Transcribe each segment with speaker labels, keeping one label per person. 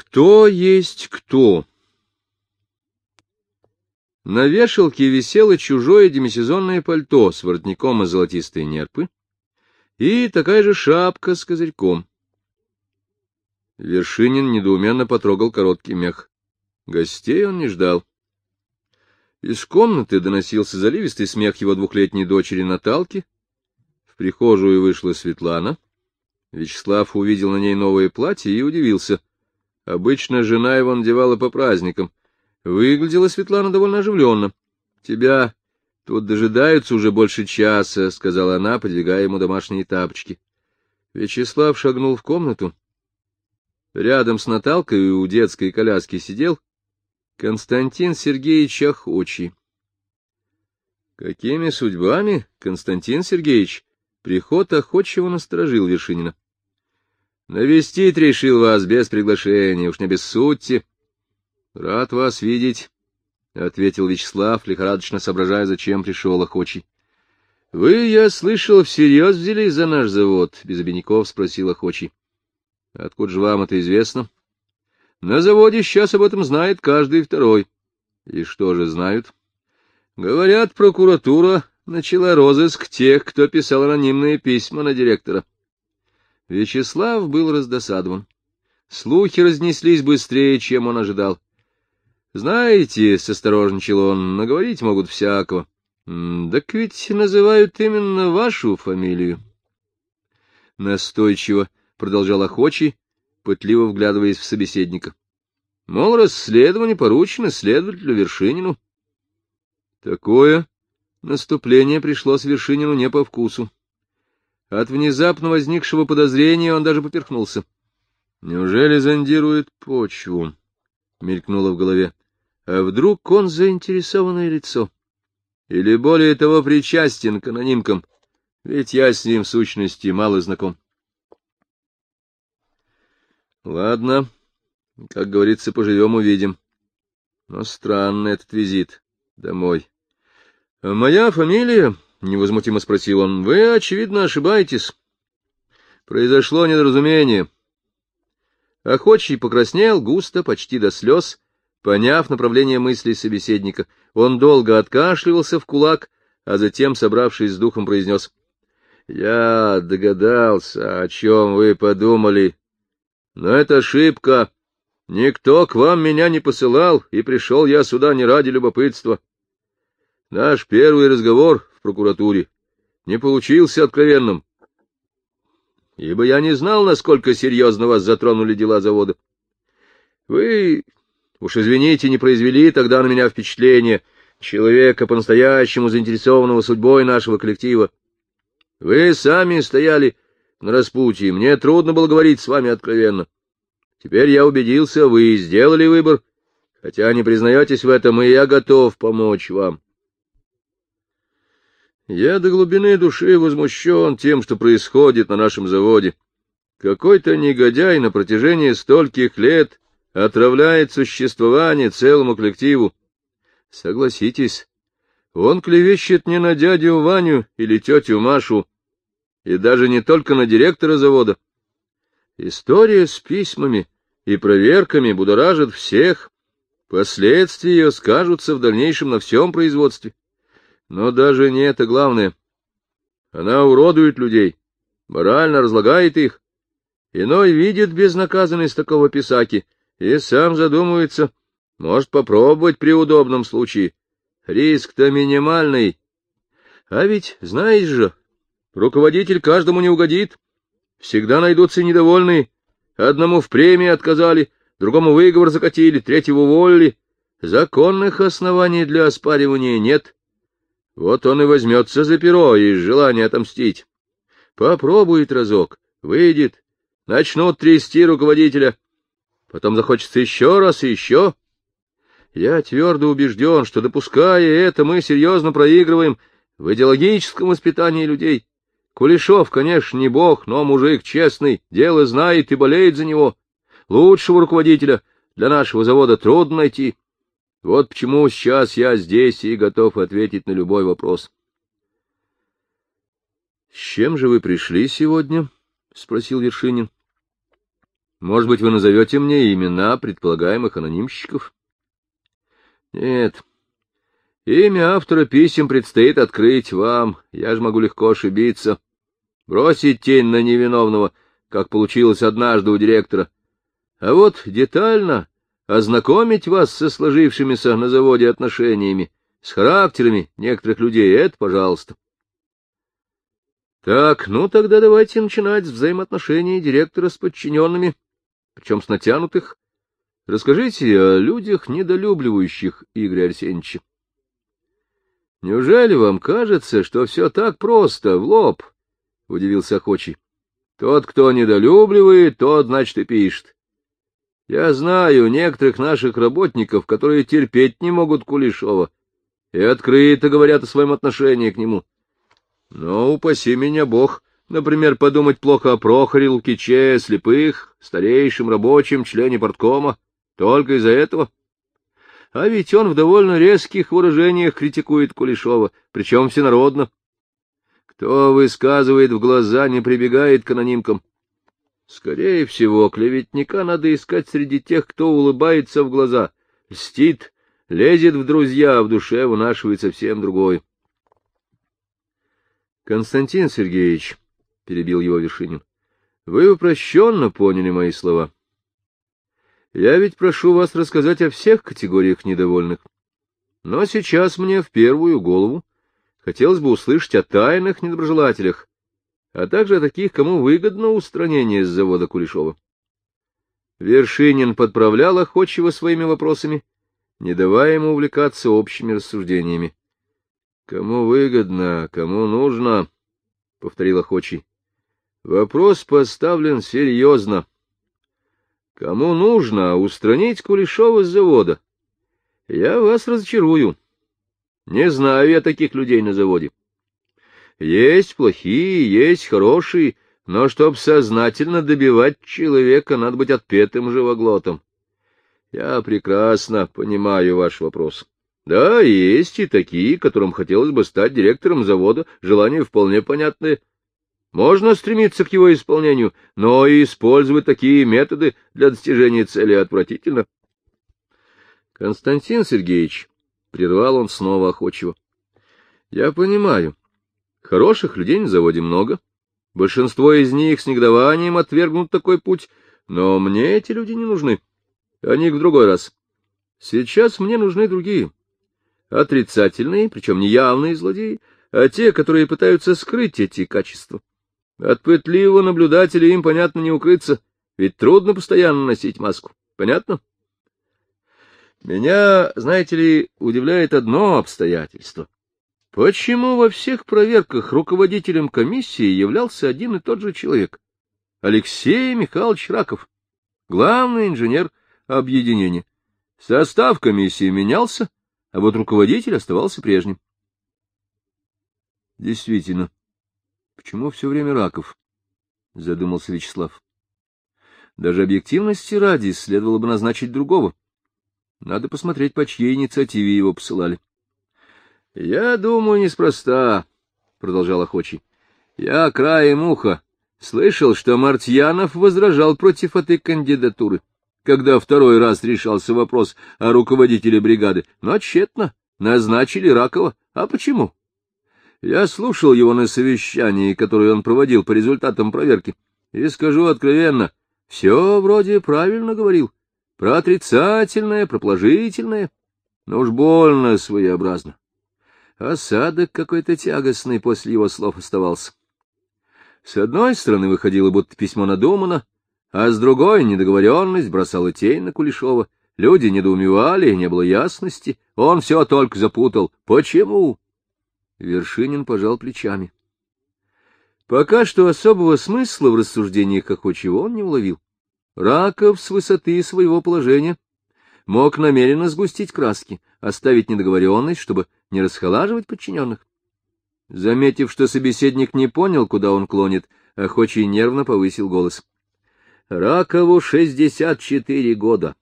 Speaker 1: Кто есть кто? На вешалке висело чужое демисезонное пальто с воротником из золотистой нерпы и такая же шапка с козырьком. Вершинин недоуменно потрогал короткий мех. Гостей он не ждал. Из комнаты доносился заливистый смех его двухлетней дочери Наталки. В прихожую вышла Светлана. Вячеслав увидел на ней новое платье и удивился. Обычно жена его надевала по праздникам. Выглядела Светлана довольно оживленно. — Тебя тут дожидаются уже больше часа, — сказала она, подвигая ему домашние тапочки. Вячеслав шагнул в комнату. Рядом с Наталкой у детской коляски сидел Константин Сергеевич Охочий. Какими судьбами, Константин Сергеевич, приход Охочего насторожил Вершинина. Навестить решил вас без приглашения, уж не бессудьте. — Рад вас видеть, — ответил Вячеслав, лихорадочно соображая, зачем пришел Охочий. — Вы, я слышал, всерьез взялись за наш завод? — без обиняков спросил Охочий. — Откуда же вам это известно? — на заводе сейчас об этом знает каждый второй. И что же знают? Говорят, прокуратура начала розыск тех, кто писал анонимные письма на директора. Вячеслав был раздосадован. Слухи разнеслись быстрее, чем он ожидал. Знаете, — состорожничал он, — наговорить могут всякого. Так ведь называют именно вашу фамилию. Настойчиво продолжал охочий, пытливо вглядываясь в собеседника. Мол, расследование поручено следователю Вершинину. Такое наступление пришлось Вершинину не по вкусу. От внезапно возникшего подозрения он даже поперхнулся. Неужели зондирует почву? — мелькнуло в голове. А вдруг он заинтересованное лицо? Или более того причастен к анонимкам? Ведь я с ним в сущности мало знаком. Ладно, как говорится, поживем — увидим. Но странный этот визит домой. — Моя фамилия? — невозмутимо спросил он. — Вы, очевидно, ошибаетесь. Произошло недоразумение. Охочий покраснел густо, почти до слез, поняв направление мыслей собеседника. Он долго откашливался в кулак, а затем, собравшись с духом, произнес. — Я догадался, о чем вы подумали, но это ошибка. Никто к вам меня не посылал, и пришел я сюда не ради любопытства. Наш первый разговор в прокуратуре не получился откровенным, ибо я не знал, насколько серьезно вас затронули дела завода. Вы, уж извините, не произвели тогда на меня впечатление человека, по-настоящему заинтересованного судьбой нашего коллектива. Вы сами стояли на распутье, мне трудно было говорить с вами откровенно. Теперь я убедился, вы сделали выбор, хотя не признаетесь в этом, и я готов помочь вам. Я до глубины души возмущен тем, что происходит на нашем заводе. Какой-то негодяй на протяжении стольких лет отравляет существование целому коллективу. Согласитесь, он клевещет не на дядю Ваню или тетю Машу, и даже не только на директора завода. История с письмами и проверками будоражит всех, последствия ее скажутся в дальнейшем на всем производстве. Но даже не это главное. Она уродует людей, морально разлагает их. Иной видит безнаказанность такого писаки и сам задумывается, может попробовать при удобном случае. Риск-то минимальный. А ведь, знаешь же, Руководитель каждому не угодит. Всегда найдутся недовольные. Одному в премии отказали, другому выговор закатили, третьего уволили. Законных оснований для оспаривания нет. Вот он и возьмется за перо из желания отомстить. Попробует разок, выйдет, начнут трясти руководителя. Потом захочется еще раз и еще. Я твердо убежден, что, допуская это, мы серьезно проигрываем в идеологическом воспитании людей. Кулешов, конечно, не бог, но мужик честный, дело знает и болеет за него. Лучшего руководителя для нашего завода трудно найти. Вот почему сейчас я здесь и готов ответить на любой вопрос. — С чем же вы пришли сегодня? — спросил Вершинин. Может быть, вы назовете мне имена предполагаемых анонимщиков? Нет. Имя автора писем предстоит открыть вам. Я же могу легко ошибиться. Бросить тень на невиновного, как получилось однажды у директора. А вот детально ознакомить вас со сложившимися на заводе отношениями, с характерами некоторых людей — это пожалуйста. Так, ну тогда давайте начинать с взаимоотношений директора с подчиненными, причем с натянутых. Расскажите о людях, недолюбливающих Игоря Арсеньевича. Неужели вам кажется, что все так просто, в лоб? — удивился охочий. Тот, кто недолюбливает, тот, значит, и пишет. Я знаю некоторых наших работников, которые терпеть не могут Кулешова и открыто говорят о своем отношении к нему. Но, упаси меня Бог, например, подумать плохо о Прохоре, Лукиче, слепых, старейшем рабочем, члене порткома, только из-за этого. А ведь он в довольно резких выражениях критикует Кулешова, причем всенародно. Кто высказывает в глаза, не прибегает к анонимкам. Скорее всего, клеветника надо искать среди тех, кто улыбается в глаза, льстит, лезет в друзья, а в душе вынашивает совсем другой. — Константин Сергеевич, — перебил его Вершинин, — вы упрощенно поняли мои слова. Я ведь прошу вас рассказать о всех категориях недовольных. Но сейчас мне в первую голову хотелось бы услышать о тайных недоброжелателях, а также таких, кому выгодно устранение с завода Кулешова. Вершинин подправлял охотчиво своими вопросами, не давая ему увлекаться общими рассуждениями. — Кому выгодно, кому нужно, — повторил охочий. — Вопрос поставлен серьезно. Кому нужно устранить Кулешова с завода? Я вас разочарую. Не знаю я таких людей на заводе. Есть плохие, есть хорошие, но чтоб сознательно добивать человека, надо быть отпетым живоглотом. Я прекрасно понимаю ваш вопрос. Да, есть и такие, которым хотелось бы стать директором завода, желание вполне понятное. Можно стремиться к его исполнению, но и использовать такие методы для достижения цели отвратительно. Константин Сергеевич, — прервал он снова охочего, — я понимаю, Хороших людей на заводе много. Большинство из них с негодованием отвергнут такой путь, но мне эти люди не нужны. Они в другой раз. Сейчас мне нужны другие. Отрицательные, причем не явные злодеи, а те, которые пытаются скрыть эти качества. От пытливого наблюдателя им, понятно, не укрыться, ведь трудно постоянно носить маску. Понятно? Меня, знаете ли, удивляет одно обстоятельство — Почему во всех проверках руководителем комиссии являлся один и тот же человек? Алексей Михайлович Раков, главный инженер объединения. Состав комиссии менялся, а вот руководитель оставался прежним. Действительно, почему все время Раков? — задумался Вячеслав. Даже объективности ради следовало бы назначить другого. Надо посмотреть, по чьей инициативе его посылали. — Я думаю, неспроста, — продолжал охочий. — Я краем уха слышал, что Мартьянов возражал против этой кандидатуры, когда второй раз решался вопрос о руководителе бригады, но тщетно назначили Ракова. А почему? Я слушал его на совещании, которое он проводил по результатам проверки, и скажу откровенно, все вроде правильно говорил, про отрицательное, про положительное, но уж больно своеобразно. Осадок какой-то тягостный после его слов оставался. С одной стороны выходило, будто письмо надумано, а с другой недоговоренность бросала тень на Кулешова. Люди недоумевали, не было ясности. Он все только запутал. Почему? Вершинин пожал плечами. Пока что особого смысла в рассуждениях Охочего он не уловил. Раков с высоты своего положения мог намеренно сгустить краски, оставить недоговоренность, чтобы не расхолаживать подчиненных. Заметив, что собеседник не понял, куда он клонит, охочий нервно повысил голос. — Ракову шестьдесят четыре года.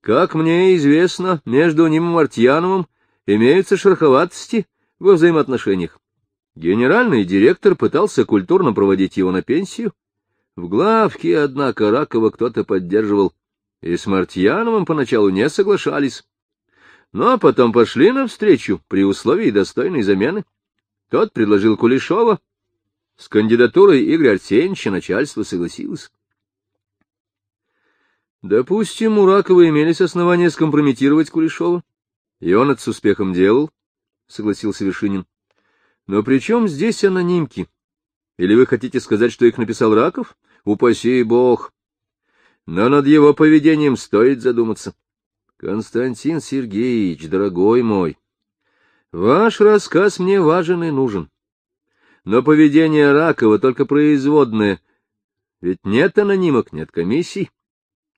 Speaker 1: Как мне известно, между ним и Мартьяновым имеются шероховатости во взаимоотношениях. Генеральный директор пытался культурно проводить его на пенсию. В главке, однако, Ракова кто-то поддерживал, и с Мартьяновым поначалу не соглашались. Но потом пошли навстречу при условии достойной замены. Тот предложил Кулешова. С кандидатурой Игоря Арсеньевича начальство согласилось. Допустим, у Ракова имелись основания скомпрометировать Кулешова, и он это с успехом делал, — согласился Вершинин. Но при чем здесь анонимки? Или вы хотите сказать, что их написал Раков? Упаси бог! Но над его поведением стоит задуматься. Константин Сергеевич, дорогой мой, ваш рассказ мне важен и нужен. Но поведение Ракова только производное. Ведь нет анонимок, нет комиссий.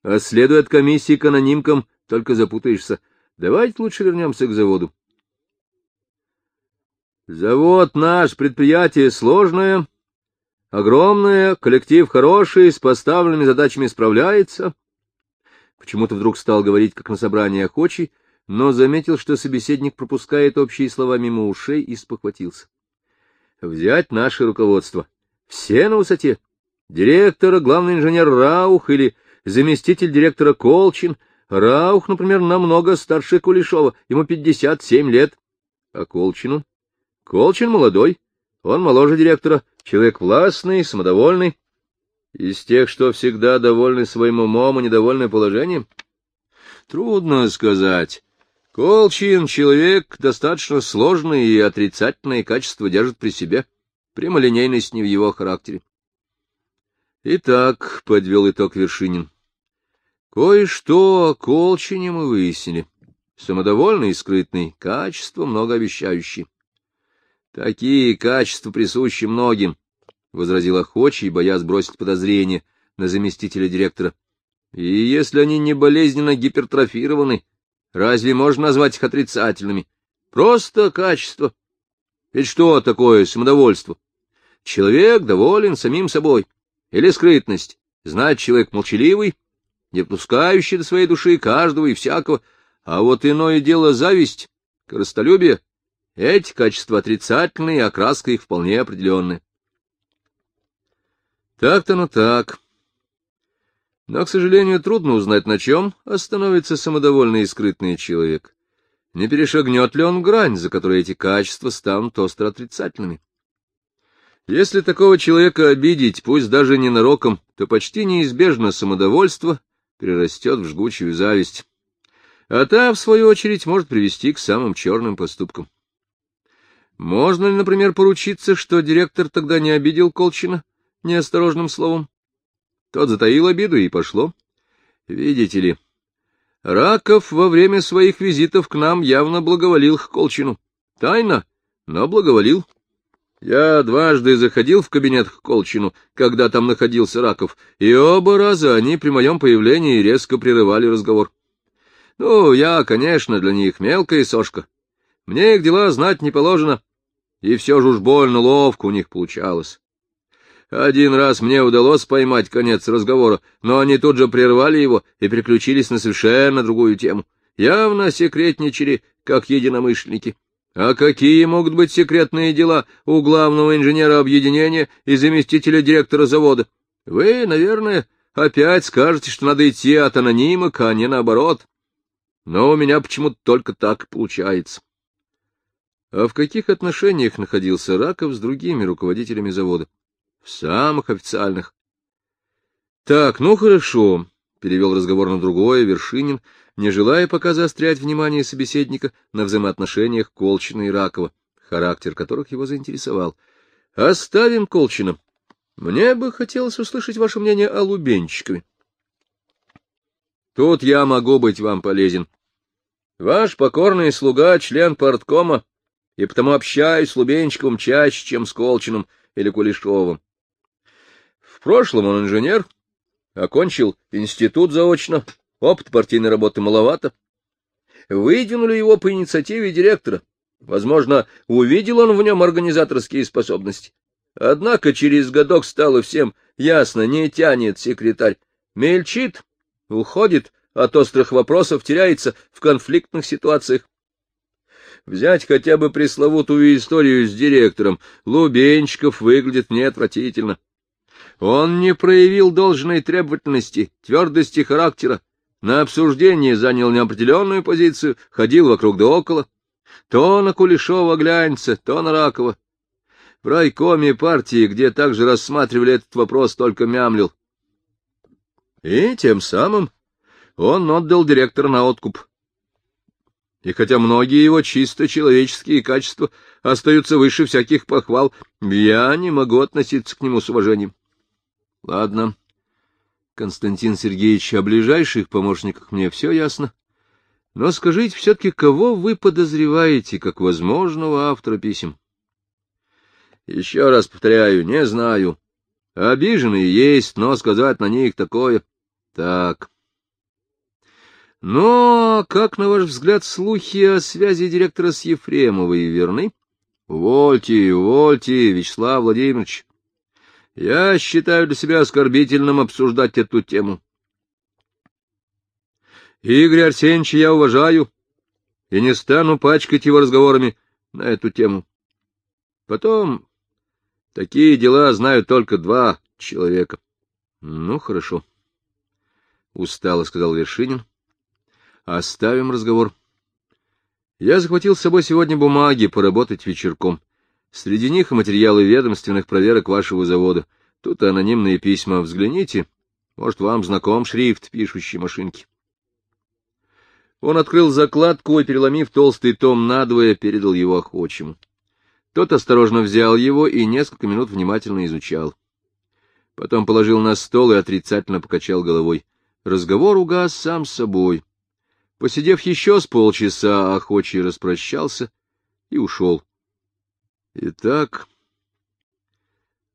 Speaker 1: А следуя от комиссии к анонимкам, только запутаешься. Давайте лучше вернемся к заводу. Завод наш, предприятие сложное, огромное, коллектив хороший, с поставленными задачами справляется. Почему-то вдруг стал говорить, как на собрании охочий, но заметил, что собеседник пропускает общие слова мимо ушей и спохватился. Взять наше руководство. Все на высоте. Директор, главный инженер Раух или заместитель директора Колчин. Раух, например, намного старше Кулешова, ему пятьдесят семь лет. А Колчину? Колчин молодой, он моложе директора, человек властный, самодовольный. Из тех, что всегда довольны своим умом и недовольны положением? Трудно сказать. Колчин — человек достаточно сложный и отрицательные качества держит при себе. Прямолинейность не в его характере. Итак, — подвел итог Вершинин, — кое-что о Колчине мы выяснили. Самодовольный и скрытный, качество многообещающие. Такие качества присущи многим, — возразил охочий, боясь бросить подозрение на заместителя директора. И если они не болезненно гипертрофированы, разве можно назвать их отрицательными? Просто качество. Ведь что такое самодовольство? Человек доволен самим собой. Или скрытность. Знать человек молчаливый, не пускающий до своей души каждого и всякого. А вот иное дело зависть, корыстолюбие. Эти качества отрицательные, окраска их вполне определенная. Так-то, ну так. Но, к сожалению, трудно узнать, на чем остановится самодовольный и скрытный человек. Не перешагнет ли он грань, за которой эти качества станут остро отрицательными? Если такого человека обидеть, пусть даже ненароком, то почти неизбежно самодовольство перерастет в жгучую зависть. А та, в свою очередь, может привести к самым черным поступкам. Можно ли, например, поручиться, что директор тогда не обидел Колчина неосторожным словом? Тот затаил обиду и пошло. Видите ли, Раков во время своих визитов к нам явно благоволил к Колчину. Тайно, но благоволил. Я дважды заходил в кабинет к Колчину, когда там находился Раков, и оба раза они при моем появлении резко прерывали разговор. Ну, я, конечно, для них мелкая сошка. Мне их дела знать не положено, и все же уж больно ловко у них получалось. Один раз мне удалось поймать конец разговора, но они тут же прервали его и переключились на совершенно другую тему. Явно секретничали, как единомышленники. А какие могут быть секретные дела у главного инженера объединения и заместителя директора завода? Вы, наверное, опять скажете, что надо идти от анонимок, а не наоборот. Но у меня почему-то только так получается. А в каких отношениях находился Раков с другими руководителями завода? В самых официальных. Так, ну хорошо, перевел разговор на другое Вершинин, не желая пока заострять внимание собеседника на взаимоотношениях Колчина и Ракова, характер которых его заинтересовал. Оставим Колчина. Мне бы хотелось услышать ваше мнение о Лубенчикове. Тут я могу быть вам полезен. Ваш покорный слуга, член порткома, и потому общаюсь с Лубенчиковым чаще, чем с Колчиным или Кулешовым. В прошлом он инженер, окончил институт заочно, опыт партийной работы маловато. Выдвинули его по инициативе директора. Возможно, увидел он в нем организаторские способности. Однако через годок стало всем ясно, не тянет секретарь. Мельчит, уходит от острых вопросов, теряется в конфликтных ситуациях. Взять хотя бы пресловутую историю с директором. Лубенчиков выглядит неотвратительно. Он не проявил должной требовательности, твердости характера, на обсуждение занял неопределенную позицию, ходил вокруг да около. То на Кулешова глянется, то на Ракова. В райкоме партии, где также рассматривали этот вопрос, только мямлил. И тем самым он отдал директора на откуп. И хотя многие его чисто человеческие качества остаются выше всяких похвал, я не могу относиться к нему с уважением. Ладно, Константин Сергеевич, о ближайших помощниках мне все ясно. Но скажите все-таки, кого вы подозреваете как возможного автора писем? Еще раз повторяю, не знаю. Обиженные есть, но сказать на них такое... Так. Но как, на ваш взгляд, слухи о связи директора с Ефремовой верны? Вольте, вольте, Вячеслав Владимирович. Я считаю для себя оскорбительным обсуждать эту тему. Игорь Арсеньевич я уважаю и не стану пачкать его разговорами на эту тему. Потом такие дела знают только два человека. — Ну, хорошо. — устало сказал Вершинин. — Оставим разговор. Я захватил с собой сегодня бумаги поработать вечерком. Среди них материалы ведомственных проверок вашего завода. Тут анонимные письма. Взгляните. Может, вам знаком шрифт пишущей машинки. Он открыл закладку и, переломив толстый том надвое, передал его охочему. Тот осторожно взял его и несколько минут внимательно изучал. Потом положил на стол и отрицательно покачал головой. Разговор угас сам собой. Посидев еще с полчаса, охочий распрощался и ушел. Итак,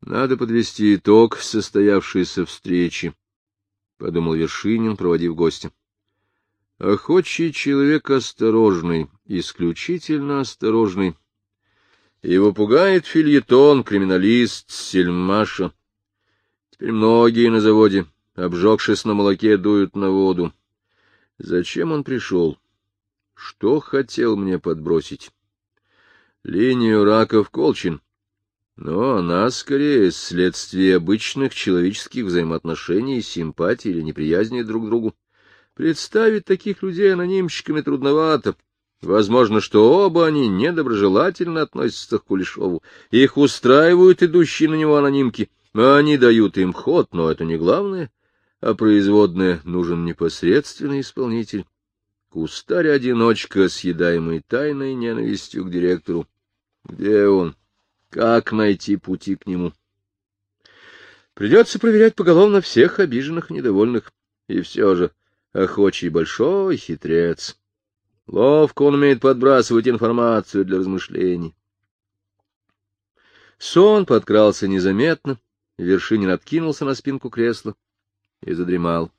Speaker 1: надо подвести итог состоявшейся встречи, — подумал Вершинин, проводив гостя. Охочий человек осторожный, исключительно осторожный. Его пугает фильетон, криминалист, сельмаша. Теперь многие на заводе, обжегшись на молоке, дуют на воду. Зачем он пришел? Что хотел мне подбросить? Линию Раков-Колчин. Но она скорее следствие обычных человеческих взаимоотношений, симпатии или неприязни друг к другу. Представить таких людей анонимщиками трудновато. Возможно, что оба они недоброжелательно относятся к Кулешову. Их устраивают идущие на него анонимки. Они дают им ход, но это не главное. А производное нужен непосредственный исполнитель. Кустарь-одиночка, съедаемый тайной ненавистью к директору. Где он? Как найти пути к нему? Придется проверять поголовно всех обиженных и недовольных. И все же охочий большой хитрец. Ловко он умеет подбрасывать информацию для размышлений. Сон подкрался незаметно, Вершинин откинулся на спинку кресла и задремал.